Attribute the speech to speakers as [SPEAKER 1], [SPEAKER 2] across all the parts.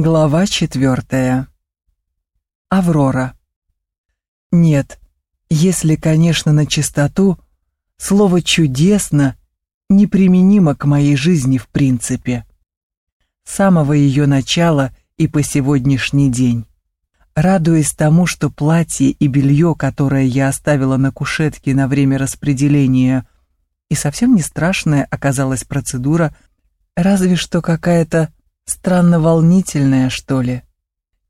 [SPEAKER 1] Глава четвертая. Аврора. Нет, если, конечно, на чистоту, слово «чудесно» неприменимо к моей жизни в принципе. С самого ее начала и по сегодняшний день. Радуясь тому, что платье и белье, которое я оставила на кушетке на время распределения, и совсем не страшная оказалась процедура, разве что какая-то странно волнительное, что ли.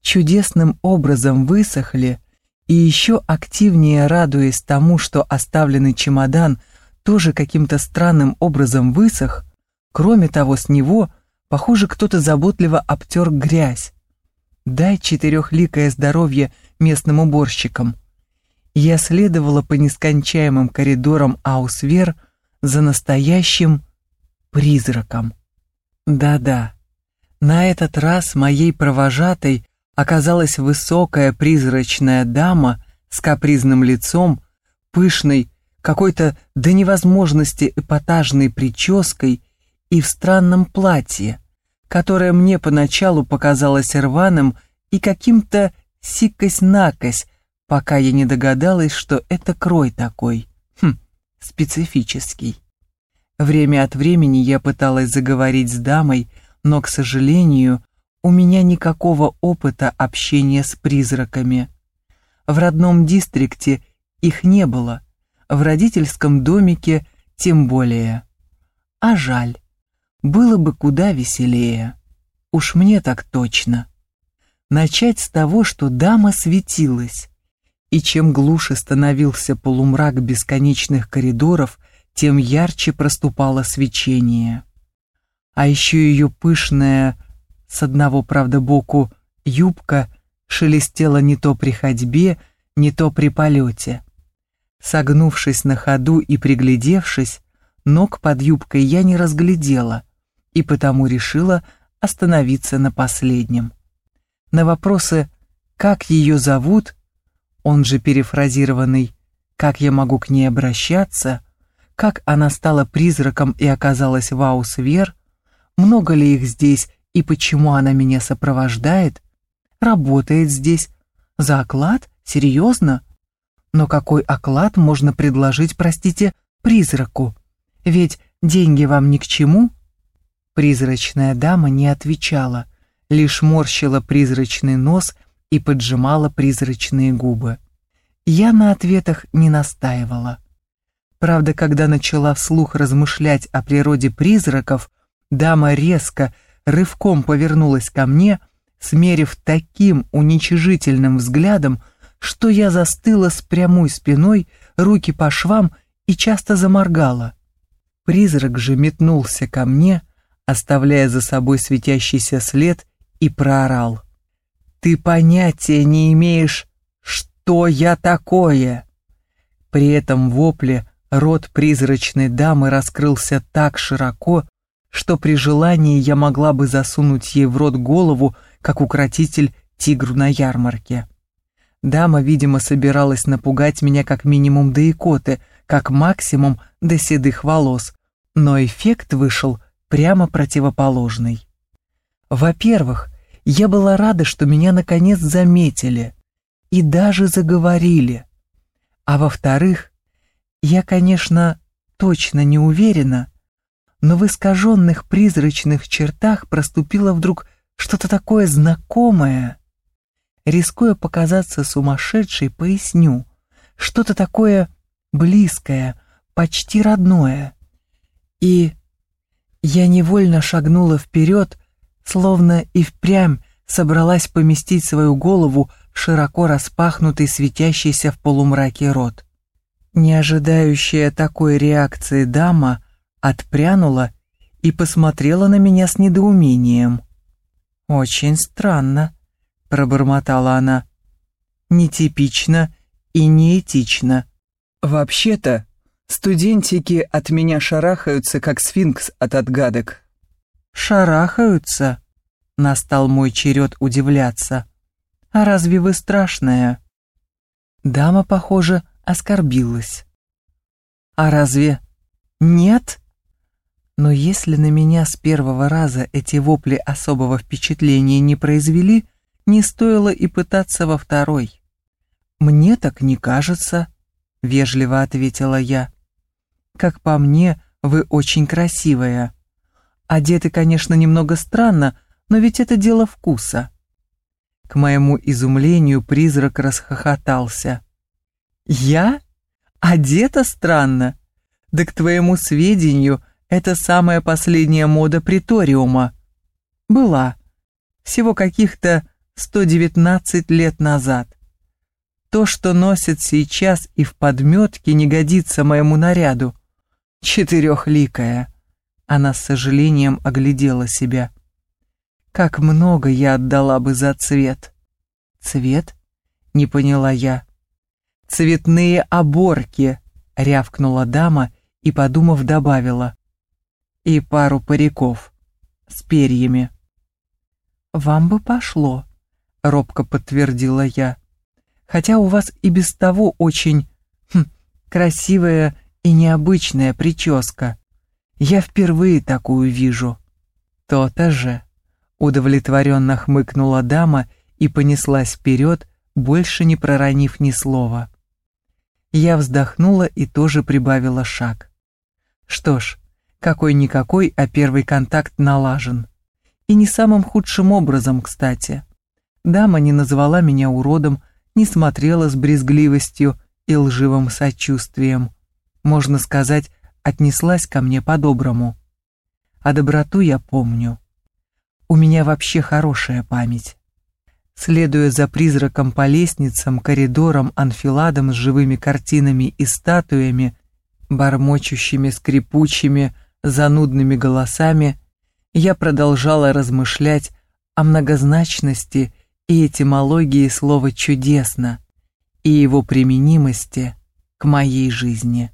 [SPEAKER 1] Чудесным образом высохли, и еще активнее радуясь тому, что оставленный чемодан тоже каким-то странным образом высох, кроме того, с него, похоже, кто-то заботливо обтер грязь. Дай четырехликое здоровье местным уборщикам. Я следовала по нескончаемым коридорам Аусвер за настоящим призраком. Да-да, на этот раз моей провожатой оказалась высокая призрачная дама с капризным лицом, пышной, какой-то до невозможности эпатажной прической и в странном платье, которое мне поначалу показалось рваным и каким-то сикось-накось, пока я не догадалась, что это крой такой, хм, специфический. Время от времени я пыталась заговорить с дамой, но, к сожалению, у меня никакого опыта общения с призраками. В родном дистрикте их не было, в родительском домике тем более. А жаль, было бы куда веселее. Уж мне так точно. Начать с того, что дама светилась, и чем глуше становился полумрак бесконечных коридоров, тем ярче проступало свечение а еще ее пышная, с одного, правда, боку, юбка шелестела не то при ходьбе, не то при полете. Согнувшись на ходу и приглядевшись, ног под юбкой я не разглядела и потому решила остановиться на последнем. На вопросы «как ее зовут?» он же перефразированный «как я могу к ней обращаться?» как она стала призраком и оказалась в Аусвер, много ли их здесь и почему она меня сопровождает, работает здесь. За оклад? Серьезно? Но какой оклад можно предложить, простите, призраку? Ведь деньги вам ни к чему? Призрачная дама не отвечала, лишь морщила призрачный нос и поджимала призрачные губы. Я на ответах не настаивала. Правда, когда начала вслух размышлять о природе призраков, Дама резко, рывком повернулась ко мне, смерив таким уничижительным взглядом, что я застыла с прямой спиной, руки по швам и часто заморгала. Призрак же метнулся ко мне, оставляя за собой светящийся след, и проорал. «Ты понятия не имеешь, что я такое!» При этом вопле рот призрачной дамы раскрылся так широко, что при желании я могла бы засунуть ей в рот голову, как укротитель тигру на ярмарке. Дама, видимо, собиралась напугать меня как минимум до икоты, как максимум до седых волос, но эффект вышел прямо противоположный. Во-первых, я была рада, что меня наконец заметили и даже заговорили. А во-вторых, я, конечно, точно не уверена, но в искаженных призрачных чертах проступило вдруг что-то такое знакомое. Рискуя показаться сумасшедшей, поясню, что-то такое близкое, почти родное. И я невольно шагнула вперед, словно и впрямь собралась поместить свою голову в широко распахнутый, светящийся в полумраке рот. Не ожидающая такой реакции дама — отпрянула и посмотрела на меня с недоумением. «Очень странно», — пробормотала она. «Нетипично и неэтично. Вообще-то, студентики от меня шарахаются, как сфинкс от отгадок». «Шарахаются?» — настал мой черед удивляться. «А разве вы страшная?» Дама, похоже, оскорбилась. «А разве нет?» Но если на меня с первого раза эти вопли особого впечатления не произвели, не стоило и пытаться во второй. «Мне так не кажется», — вежливо ответила я. «Как по мне, вы очень красивая. Одеты, конечно, немного странно, но ведь это дело вкуса». К моему изумлению призрак расхохотался. «Я? Одета странно? Да к твоему сведению, это самая последняя мода приториума. Была. Всего каких-то 119 лет назад. То, что носят сейчас и в подметке, не годится моему наряду. Четырехликая. Она с сожалением оглядела себя. Как много я отдала бы за цвет. Цвет? Не поняла я. Цветные оборки, рявкнула дама и, подумав, добавила. И пару париков с перьями. Вам бы пошло, робко подтвердила я хотя у вас и без того очень хм, красивая и необычная прическа. Я впервые такую вижу. То-то же. Удовлетворенно хмыкнула дама и понеслась вперед, больше не проронив ни слова. Я вздохнула и тоже прибавила шаг. Что ж, какой-никакой, а первый контакт налажен. И не самым худшим образом, кстати. Дама не назвала меня уродом, не смотрела с брезгливостью и лживым сочувствием. Можно сказать, отнеслась ко мне по-доброму. А доброту я помню. У меня вообще хорошая память. Следуя за призраком по лестницам, коридорам, анфиладам с живыми картинами и статуями, бормочущими, скрипучими, занудными голосами, я продолжала размышлять о многозначности и этимологии слова «чудесно» и его применимости к моей жизни.